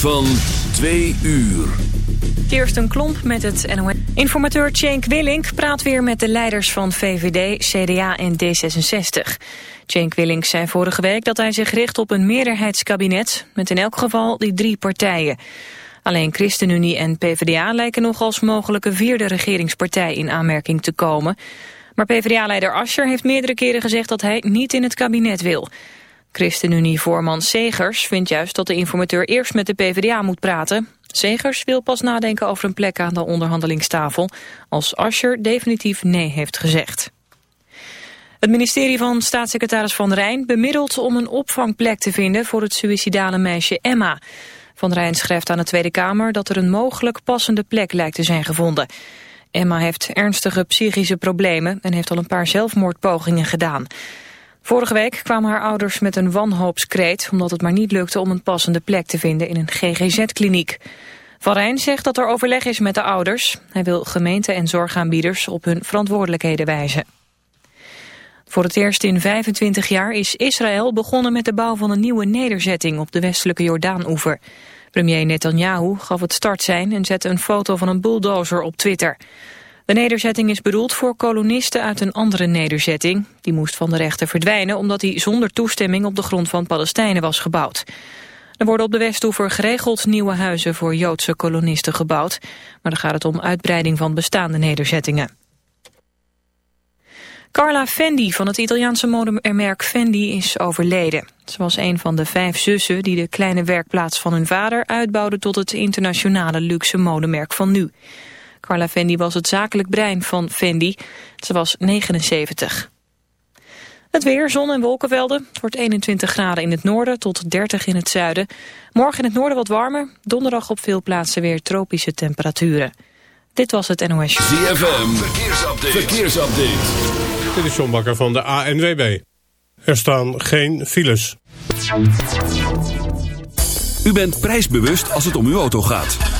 van twee uur. Kirsten Klomp met het NOS. Informateur Cenk Willink praat weer met de leiders van VVD, CDA en D66. Cenk Willink zei vorige week dat hij zich richt op een meerderheidskabinet... met in elk geval die drie partijen. Alleen ChristenUnie en PvdA lijken nog als mogelijke vierde regeringspartij in aanmerking te komen. Maar PvdA-leider Ascher heeft meerdere keren gezegd dat hij niet in het kabinet wil... ChristenUnie-voorman Segers vindt juist dat de informateur eerst met de PvdA moet praten. Segers wil pas nadenken over een plek aan de onderhandelingstafel... als Ascher definitief nee heeft gezegd. Het ministerie van staatssecretaris Van Rijn bemiddelt om een opvangplek te vinden voor het suïcidale meisje Emma. Van Rijn schrijft aan de Tweede Kamer dat er een mogelijk passende plek lijkt te zijn gevonden. Emma heeft ernstige psychische problemen en heeft al een paar zelfmoordpogingen gedaan. Vorige week kwamen haar ouders met een wanhoopskreet... omdat het maar niet lukte om een passende plek te vinden in een GGZ-kliniek. Van Rijn zegt dat er overleg is met de ouders. Hij wil gemeenten en zorgaanbieders op hun verantwoordelijkheden wijzen. Voor het eerst in 25 jaar is Israël begonnen met de bouw van een nieuwe nederzetting op de westelijke Jordaan-oever. Premier Netanyahu gaf het startsein en zette een foto van een bulldozer op Twitter. De nederzetting is bedoeld voor kolonisten uit een andere nederzetting. Die moest van de rechter verdwijnen omdat hij zonder toestemming op de grond van Palestijnen was gebouwd. Er worden op de Westoever geregeld nieuwe huizen voor Joodse kolonisten gebouwd. Maar dan gaat het om uitbreiding van bestaande nederzettingen. Carla Fendi van het Italiaanse modemerk Fendi is overleden. Ze was een van de vijf zussen die de kleine werkplaats van hun vader uitbouwden tot het internationale luxe modemerk van nu. Carla Fendi was het zakelijk brein van Fendi. Ze was 79. Het weer, zon en wolkenvelden. Het wordt 21 graden in het noorden tot 30 in het zuiden. Morgen in het noorden wat warmer. Donderdag op veel plaatsen weer tropische temperaturen. Dit was het NOS. ZFM, verkeersupdate. verkeersupdate. Dit is John Bakker van de ANWB. Er staan geen files. U bent prijsbewust als het om uw auto gaat.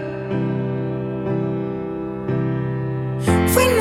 We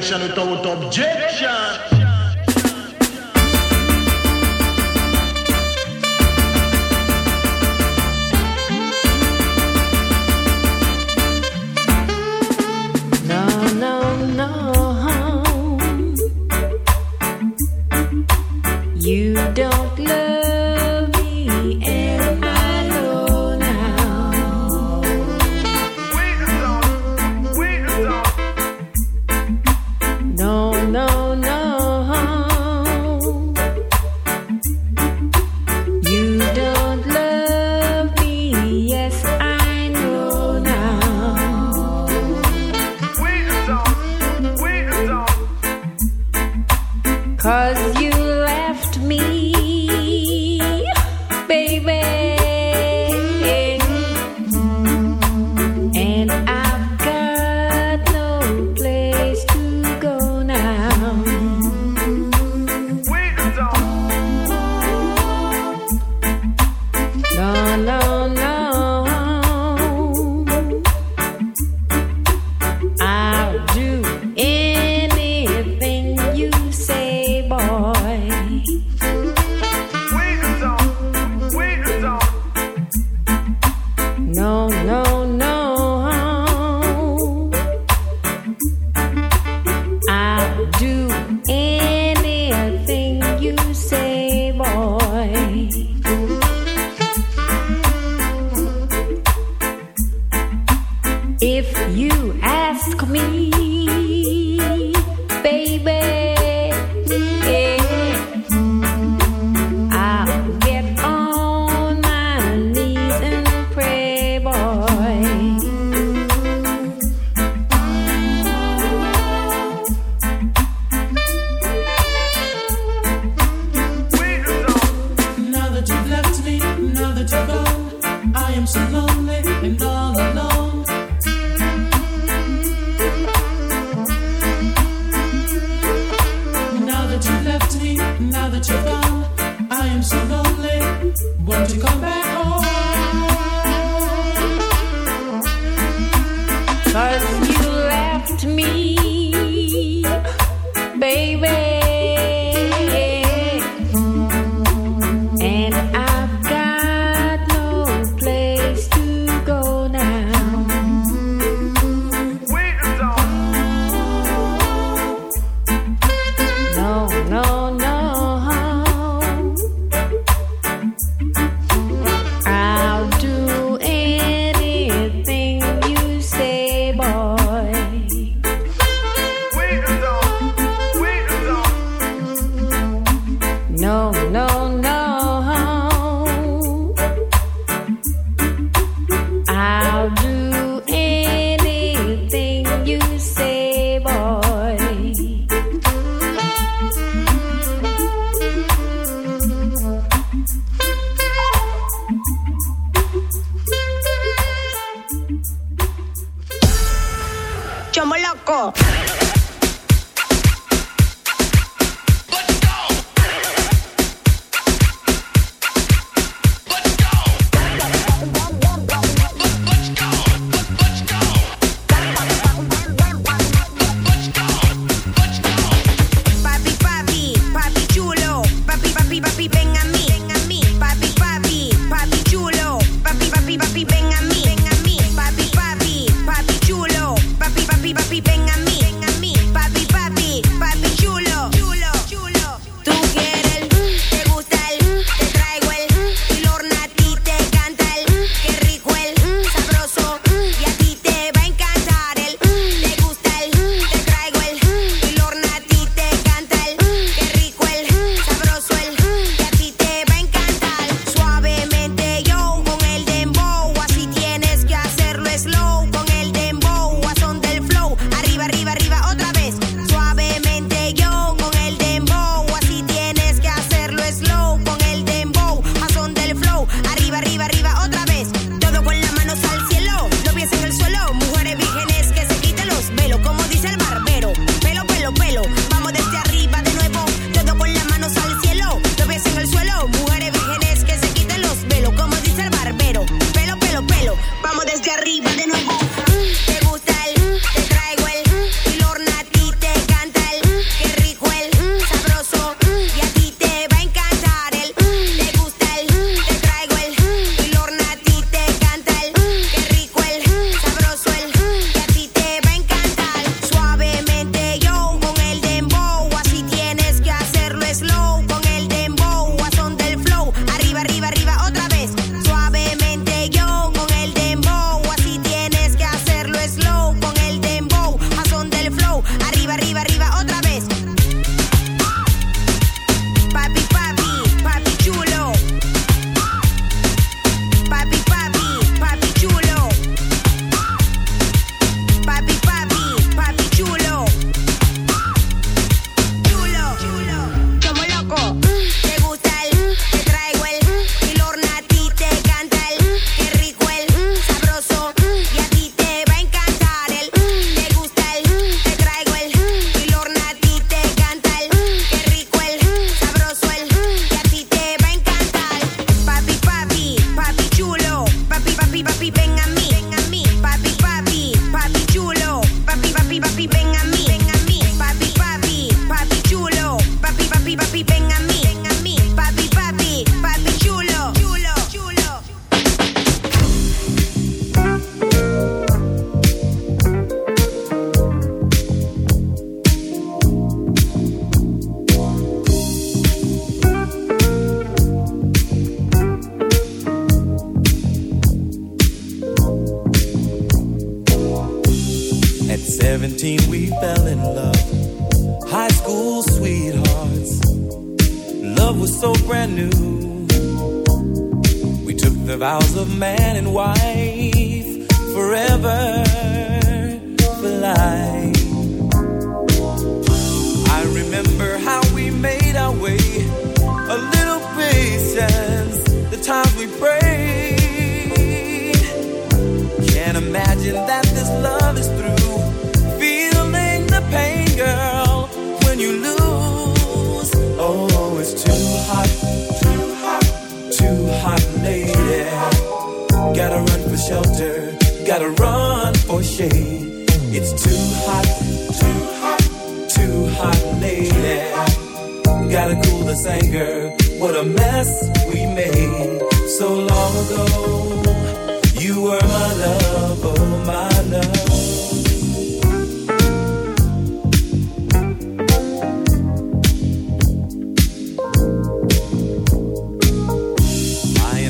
objection without objection.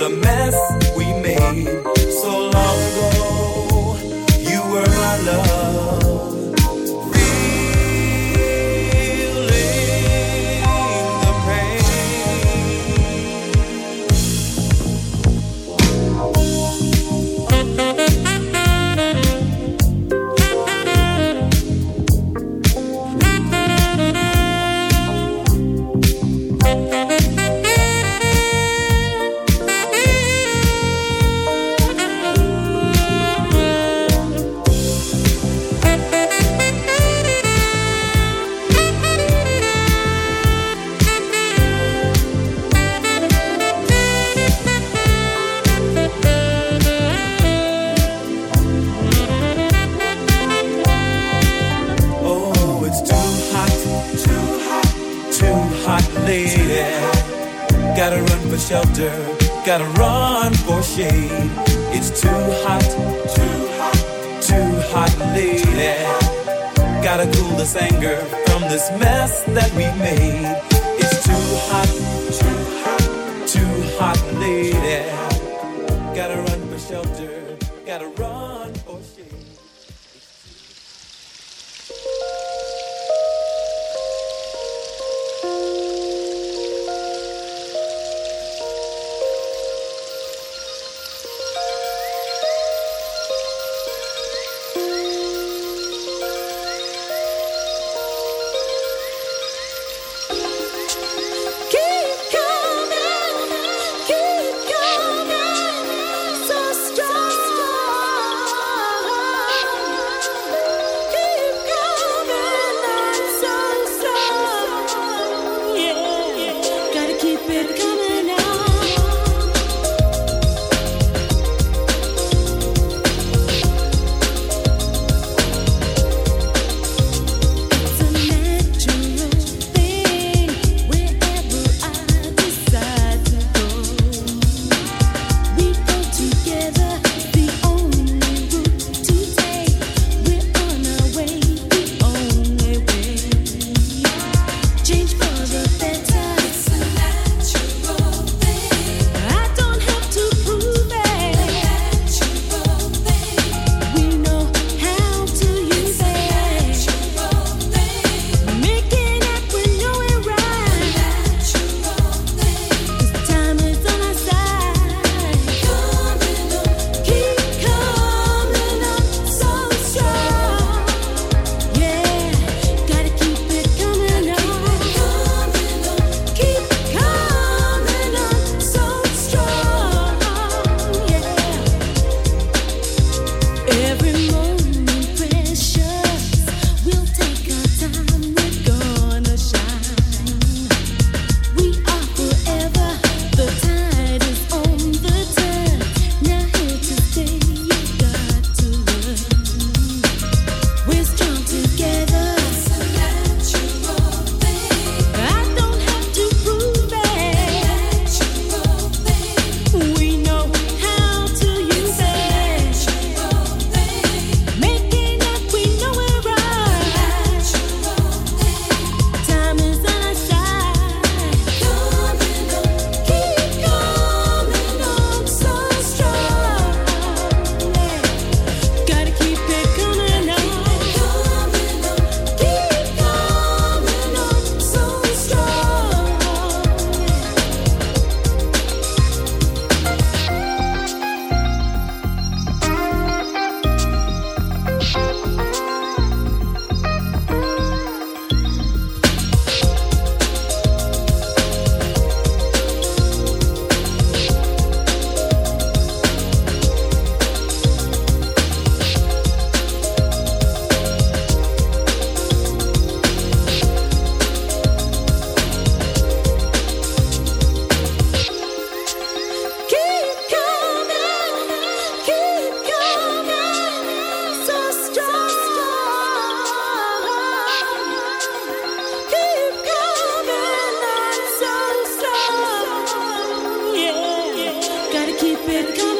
what a mess we made. time for shade. It's too hot, too hot, too hot, lady. Gotta cool this anger from this mess that we made. It's too hot. been coming.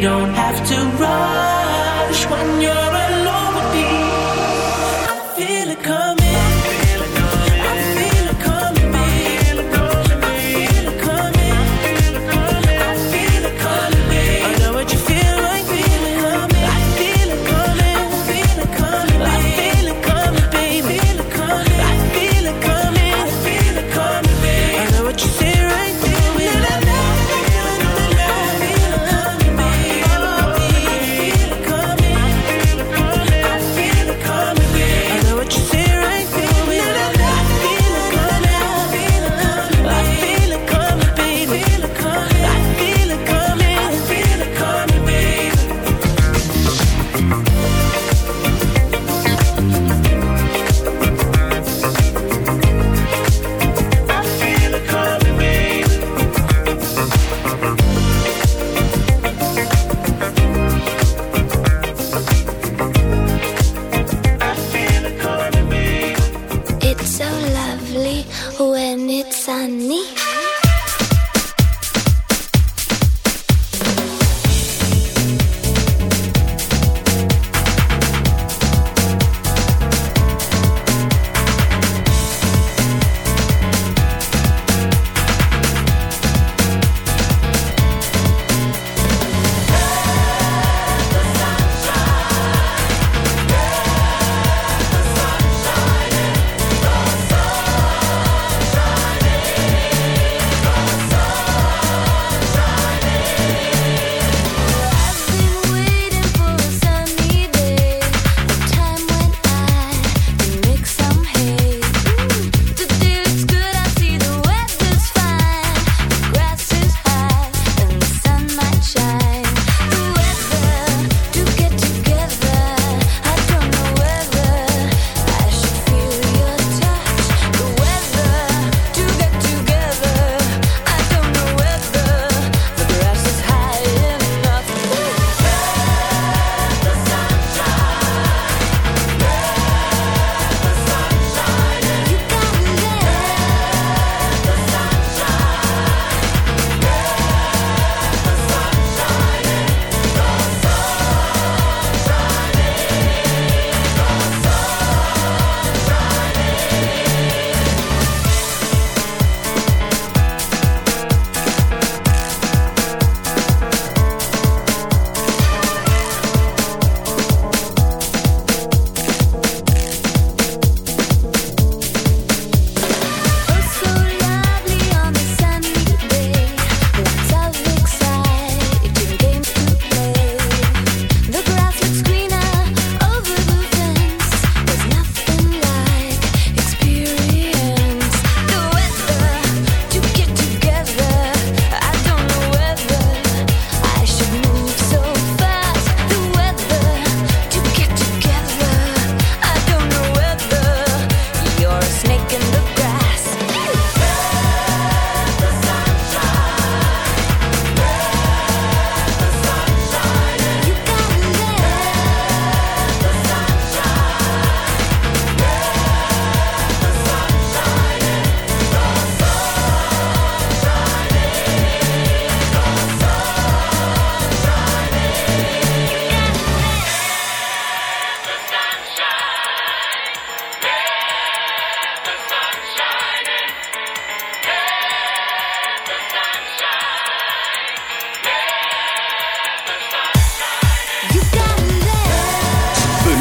don't have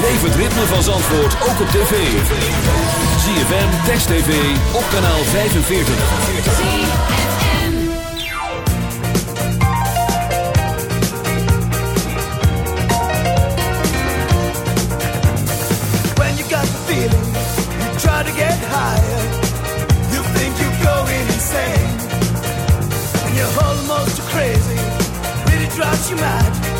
Beleef het ritme van Zandvoort ook op tv. ZFM, Text TV, op kanaal 45. When you got the feeling, you try to get higher. You think you're going insane. And you're almost crazy, really drives you mad.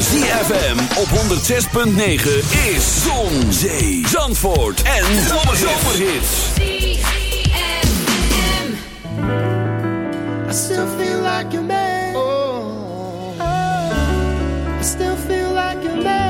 ZFM op 106.9 is Zon, Zee, Zandvoort en Zomerhits. I still feel like a man. Oh. I still feel like a man.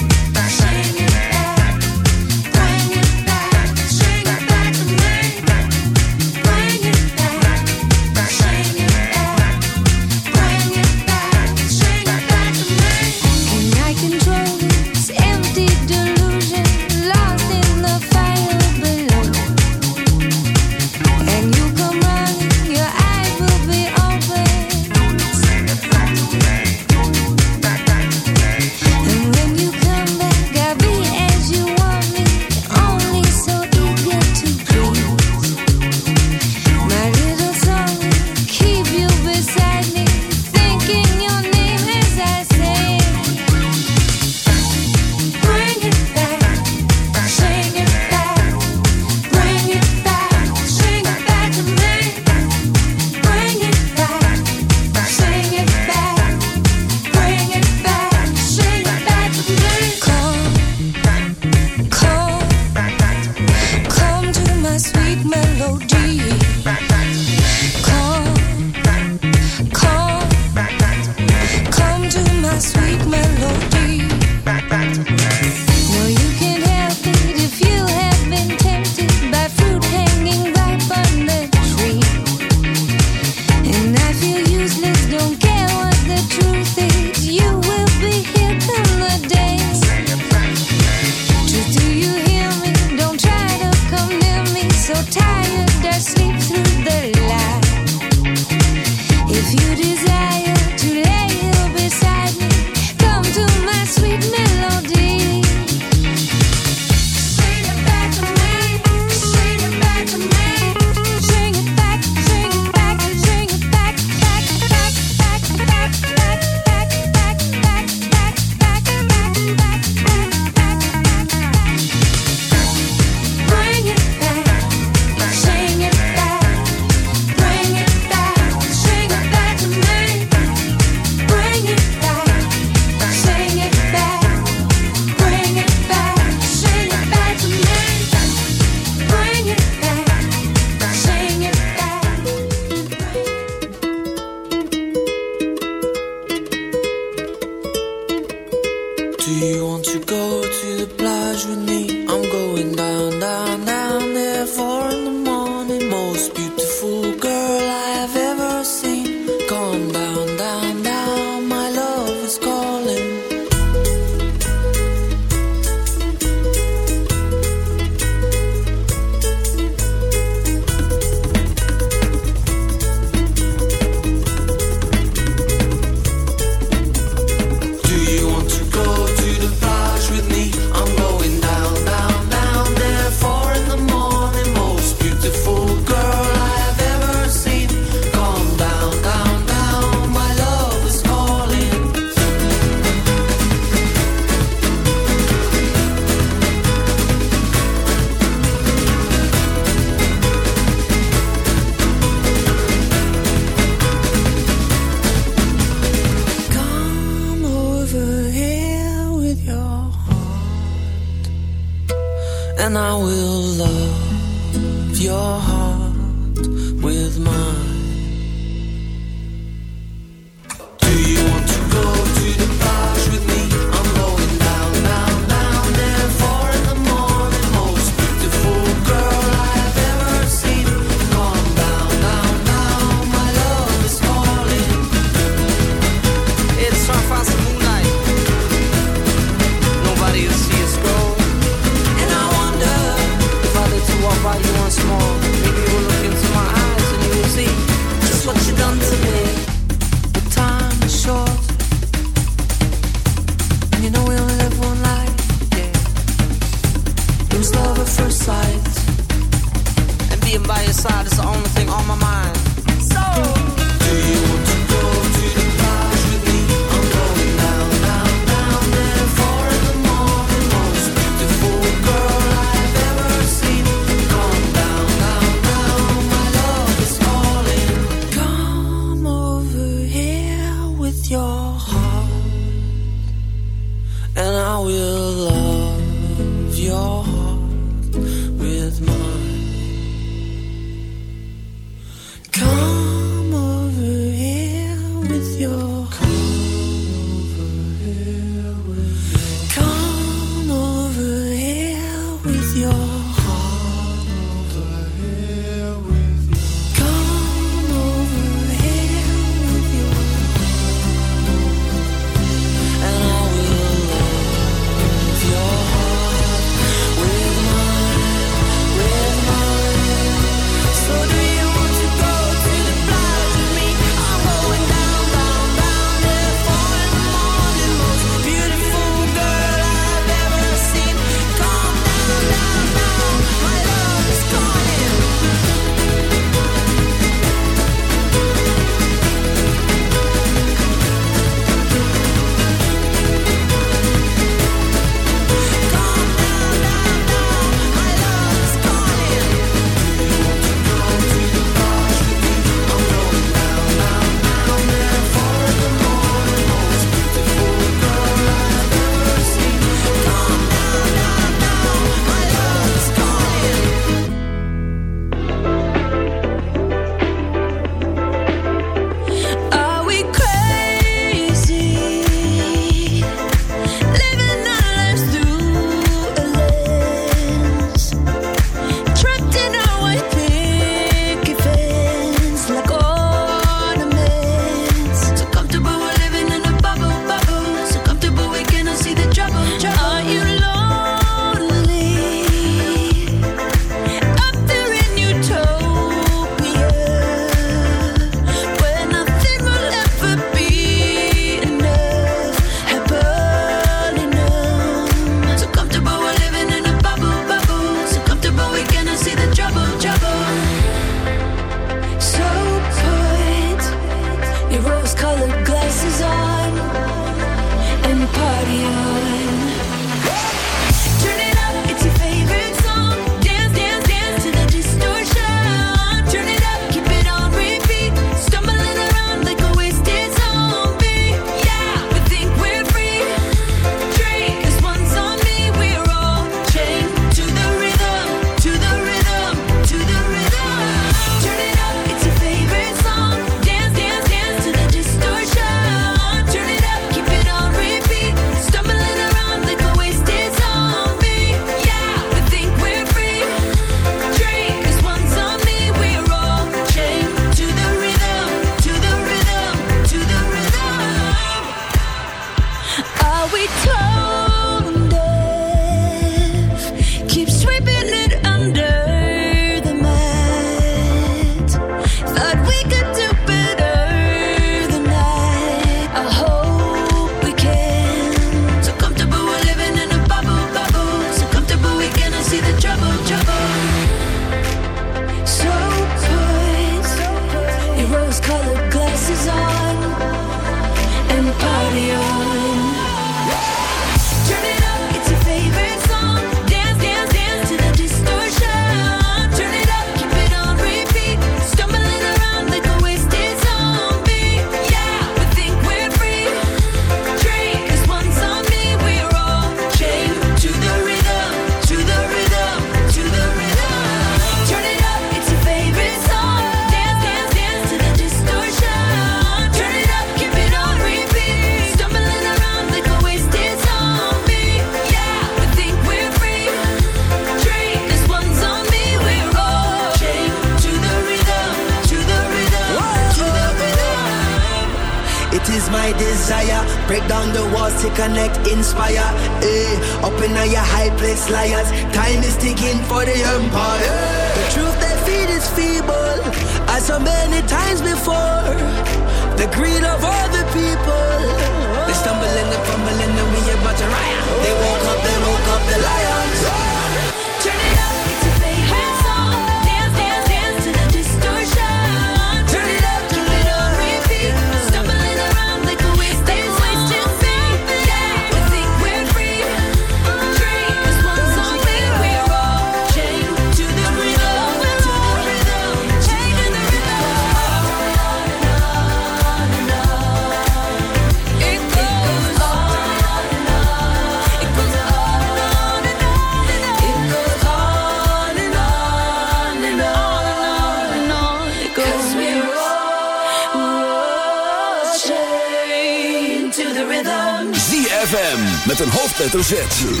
Hoofdletter Z.